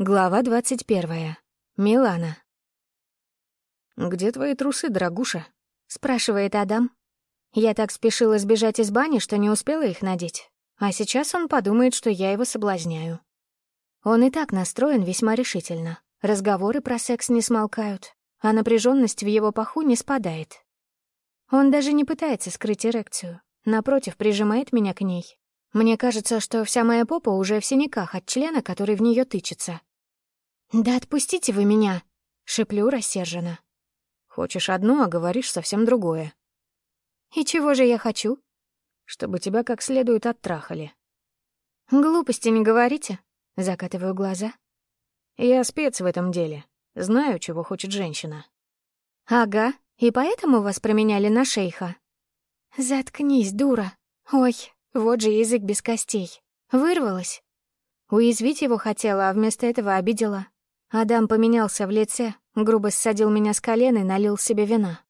Глава двадцать первая. Милана. «Где твои трусы, дорогуша?» — спрашивает Адам. Я так спешила сбежать из бани, что не успела их надеть. А сейчас он подумает, что я его соблазняю. Он и так настроен весьма решительно. Разговоры про секс не смолкают, а напряженность в его паху не спадает. Он даже не пытается скрыть эрекцию. Напротив, прижимает меня к ней. Мне кажется, что вся моя попа уже в синяках от члена, который в нее тычется. «Да отпустите вы меня!» — шеплю рассерженно. «Хочешь одно, а говоришь совсем другое». «И чего же я хочу?» «Чтобы тебя как следует оттрахали». «Глупости не говорите?» — закатываю глаза. «Я спец в этом деле. Знаю, чего хочет женщина». «Ага, и поэтому вас променяли на шейха?» «Заткнись, дура. Ой, вот же язык без костей. Вырвалась. Уязвить его хотела, а вместо этого обидела. Адам поменялся в лице, грубо ссадил меня с колен и налил себе вина.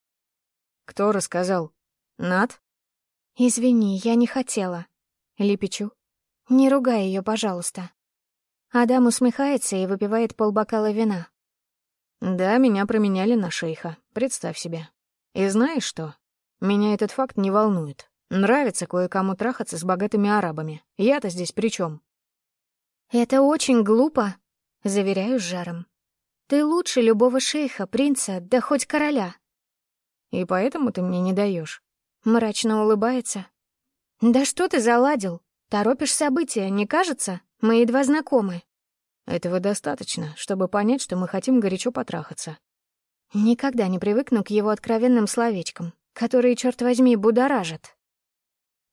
«Кто рассказал? Над?» «Извини, я не хотела». Лепечу. «Не ругай ее, пожалуйста». Адам усмехается и выпивает полбокала вина. «Да, меня променяли на шейха, представь себе. И знаешь что? Меня этот факт не волнует. Нравится кое-кому трахаться с богатыми арабами. Я-то здесь при чем? «Это очень глупо», заверяю с жаром. «Ты лучше любого шейха, принца, да хоть короля». «И поэтому ты мне не даешь. Мрачно улыбается. «Да что ты заладил? Торопишь события, не кажется? Мы едва знакомы». «Этого достаточно, чтобы понять, что мы хотим горячо потрахаться». Никогда не привыкну к его откровенным словечкам, которые, черт возьми, будоражат.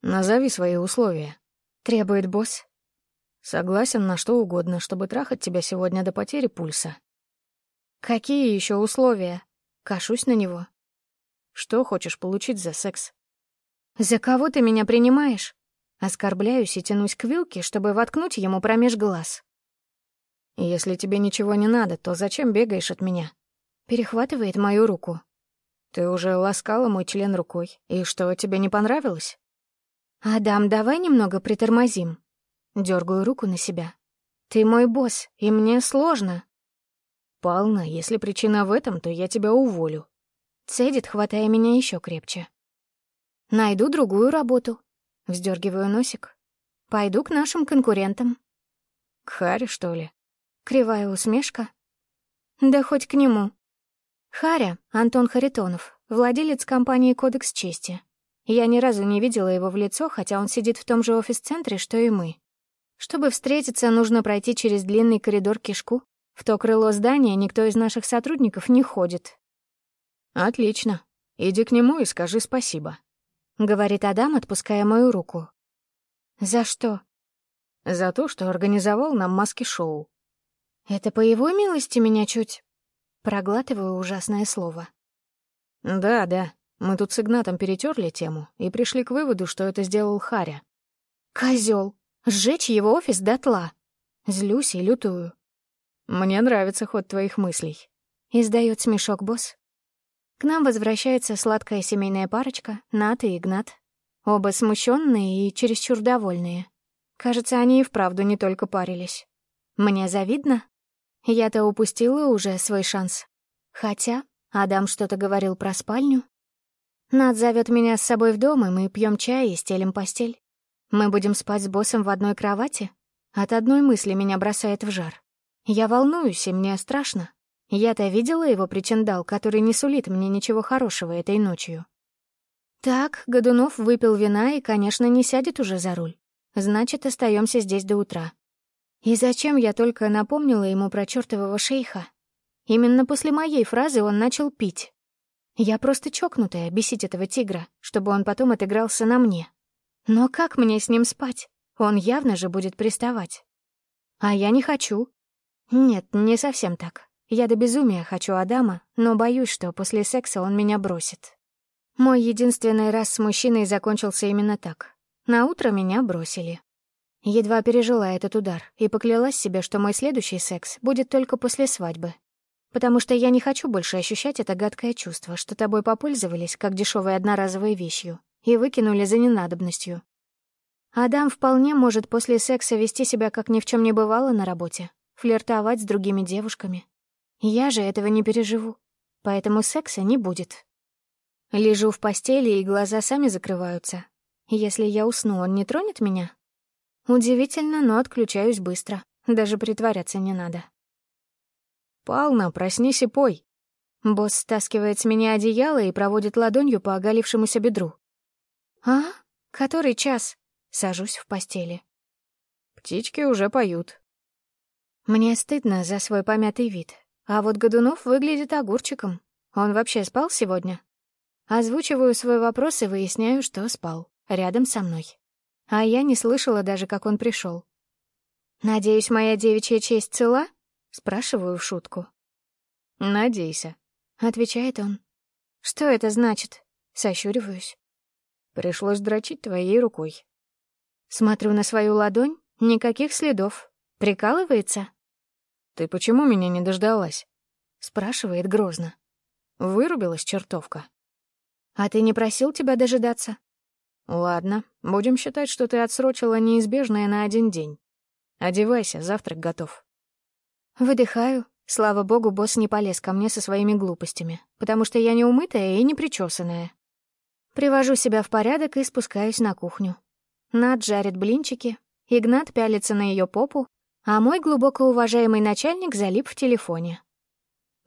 «Назови свои условия», — требует босс, Согласен на что угодно, чтобы трахать тебя сегодня до потери пульса. Какие еще условия? Кашусь на него. Что хочешь получить за секс? За кого ты меня принимаешь? Оскорбляюсь и тянусь к вилке, чтобы воткнуть ему промеж глаз. Если тебе ничего не надо, то зачем бегаешь от меня? Перехватывает мою руку. Ты уже ласкала мой член рукой, и что, тебе не понравилось? Адам, давай немного притормозим. Дергаю руку на себя. «Ты мой босс, и мне сложно». «Полно, если причина в этом, то я тебя уволю». Цедит, хватая меня еще крепче. «Найду другую работу». Вздергиваю носик. «Пойду к нашим конкурентам». «К Харе, что ли?» Кривая усмешка. «Да хоть к нему». Харя — Антон Харитонов, владелец компании «Кодекс чести». Я ни разу не видела его в лицо, хотя он сидит в том же офис-центре, что и мы. Чтобы встретиться, нужно пройти через длинный коридор кишку. В то крыло здания никто из наших сотрудников не ходит. «Отлично. Иди к нему и скажи спасибо», — говорит Адам, отпуская мою руку. «За что?» «За то, что организовал нам маски-шоу». «Это по его милости меня чуть...» Проглатываю ужасное слово. «Да, да. Мы тут с Игнатом перетерли тему и пришли к выводу, что это сделал Харя». «Козёл! Сжечь его офис дотла. Злюсь и лютую. «Мне нравится ход твоих мыслей», — издает смешок босс. К нам возвращается сладкая семейная парочка, Нат и Игнат. Оба смущенные и чересчур довольные. Кажется, они и вправду не только парились. Мне завидно. Я-то упустила уже свой шанс. Хотя Адам что-то говорил про спальню. Над зовет меня с собой в дом, и мы пьем чай и стелим постель. Мы будем спать с боссом в одной кровати? От одной мысли меня бросает в жар. Я волнуюсь, и мне страшно. Я-то видела его причиндал, который не сулит мне ничего хорошего этой ночью. Так, Годунов выпил вина и, конечно, не сядет уже за руль. Значит, остаемся здесь до утра. И зачем я только напомнила ему про чертового шейха? Именно после моей фразы он начал пить. Я просто чокнутая, бесить этого тигра, чтобы он потом отыгрался на мне. Но как мне с ним спать? Он явно же будет приставать. А я не хочу. Нет, не совсем так. Я до безумия хочу Адама, но боюсь, что после секса он меня бросит. Мой единственный раз с мужчиной закончился именно так. На утро меня бросили. Едва пережила этот удар и поклялась себе, что мой следующий секс будет только после свадьбы. Потому что я не хочу больше ощущать это гадкое чувство, что тобой попользовались как дешевой одноразовой вещью, и выкинули за ненадобностью. Адам вполне может после секса вести себя как ни в чем не бывало на работе. флиртовать с другими девушками. Я же этого не переживу, поэтому секса не будет. Лежу в постели, и глаза сами закрываются. Если я усну, он не тронет меня? Удивительно, но отключаюсь быстро. Даже притворяться не надо. «Пална, проснись и пой». Босс стаскивает с меня одеяло и проводит ладонью по оголившемуся бедру. «А? Который час?» Сажусь в постели. «Птички уже поют». Мне стыдно за свой помятый вид. А вот Годунов выглядит огурчиком. Он вообще спал сегодня? Озвучиваю свой вопрос и выясняю, что спал. Рядом со мной. А я не слышала даже, как он пришел. «Надеюсь, моя девичья честь цела?» Спрашиваю в шутку. «Надейся», — отвечает он. «Что это значит?» Сощуриваюсь. «Пришлось дрочить твоей рукой». Смотрю на свою ладонь, никаких следов. Прикалывается? «Ты почему меня не дождалась?» — спрашивает грозно. Вырубилась чертовка. «А ты не просил тебя дожидаться?» «Ладно, будем считать, что ты отсрочила неизбежное на один день. Одевайся, завтрак готов». Выдыхаю. Слава богу, босс не полез ко мне со своими глупостями, потому что я не умытая и не причесанная. Привожу себя в порядок и спускаюсь на кухню. Над жарит блинчики, Игнат пялится на ее попу, а мой глубоко уважаемый начальник залип в телефоне.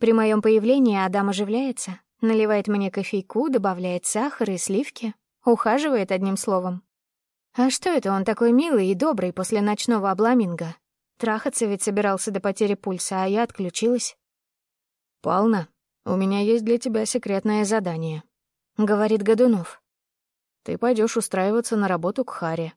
При моем появлении Адам оживляется, наливает мне кофейку, добавляет сахар и сливки, ухаживает одним словом. А что это он такой милый и добрый после ночного обламинга? Трахаться ведь собирался до потери пульса, а я отключилась. «Полно. У меня есть для тебя секретное задание», — говорит Годунов. «Ты пойдешь устраиваться на работу к Харе.